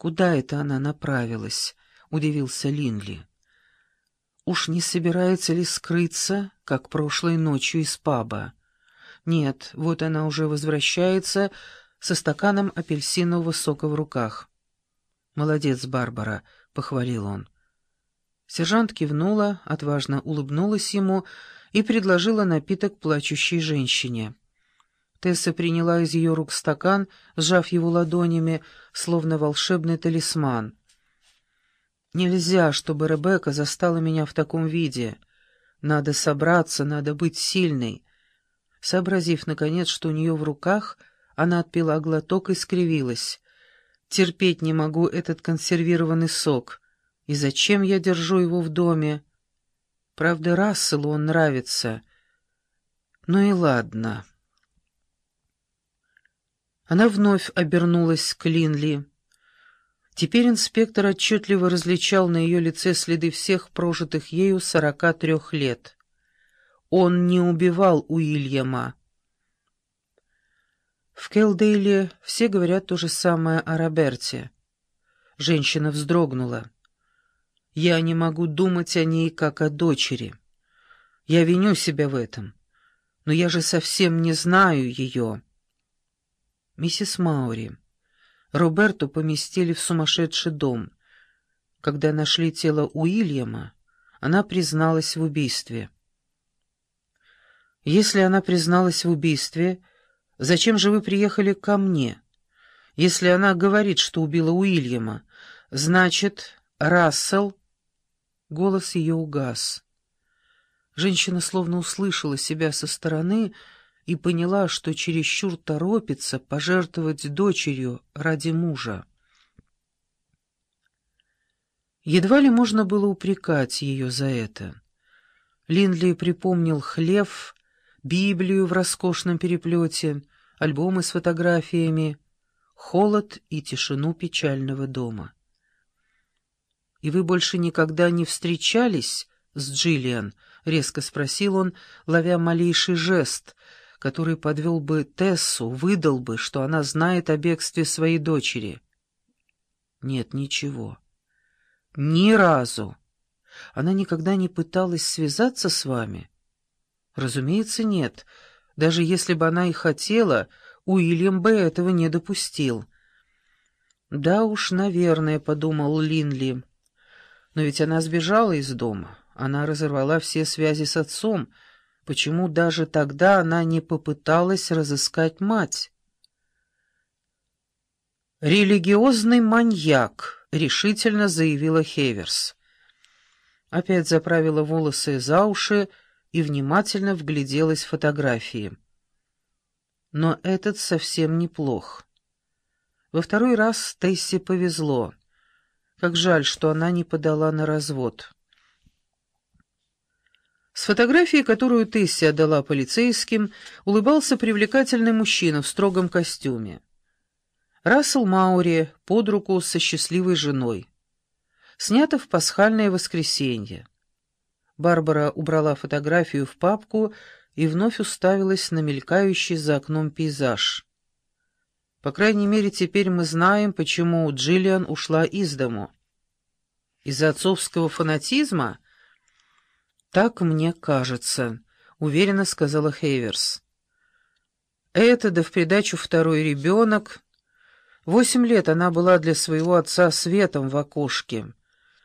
Куда это она направилась? — удивился Линли. Уж не собирается ли скрыться, как прошлой ночью из паба? Нет, вот она уже возвращается со стаканом апельсинового сока в руках. «Молодец, Барбара», — похвалил он. Сержант кивнула, отважно улыбнулась ему и предложила напиток плачущей женщине. Тесса приняла из ее рук стакан, сжав его ладонями, словно волшебный талисман. «Нельзя, чтобы Ребекка застала меня в таком виде. Надо собраться, надо быть сильной». Сообразив, наконец, что у нее в руках, она отпила глоток и скривилась. «Терпеть не могу этот консервированный сок. И зачем я держу его в доме? Правда, Расселу он нравится. Ну и ладно». Она вновь обернулась к Линли. Теперь инспектор отчетливо различал на ее лице следы всех прожитых ею сорока трех лет. Он не убивал Уильяма. В Келдейле все говорят то же самое о Роберте. Женщина вздрогнула. Я не могу думать о ней, как о дочери. Я виню себя в этом. Но я же совсем не знаю ее. «Миссис Маури, Роберту поместили в сумасшедший дом. Когда нашли тело Уильяма, она призналась в убийстве». «Если она призналась в убийстве, зачем же вы приехали ко мне? Если она говорит, что убила Уильяма, значит, Рассел...» Голос ее угас. Женщина словно услышала себя со стороны и поняла, что чересчур торопится пожертвовать дочерью ради мужа. Едва ли можно было упрекать ее за это. Линдли припомнил хлев, Библию в роскошном переплете, альбомы с фотографиями, холод и тишину печального дома. «И вы больше никогда не встречались с Джиллиан?» — резко спросил он, ловя малейший жест — который подвел бы Тессу, выдал бы, что она знает о бегстве своей дочери. Нет, ничего. Ни разу. Она никогда не пыталась связаться с вами? Разумеется, нет. Даже если бы она и хотела, Уильям бы этого не допустил. Да уж, наверное, подумал Линли. Но ведь она сбежала из дома. Она разорвала все связи с отцом, Почему даже тогда она не попыталась разыскать мать? «Религиозный маньяк», — решительно заявила Хеверс. Опять заправила волосы за уши и внимательно вгляделась в фотографии. Но этот совсем неплох. Во второй раз Тессе повезло. Как жаль, что она не подала на развод. С фотографией, которую Тесси отдала полицейским, улыбался привлекательный мужчина в строгом костюме. Рассел Маури под руку со счастливой женой. Снято в пасхальное воскресенье. Барбара убрала фотографию в папку и вновь уставилась на мелькающий за окном пейзаж. По крайней мере, теперь мы знаем, почему Джиллиан ушла из дому. Из-за отцовского фанатизма — «Так мне кажется», — уверенно сказала Хейверс. «Это, да в придачу второй ребенок. Восемь лет она была для своего отца светом в окошке.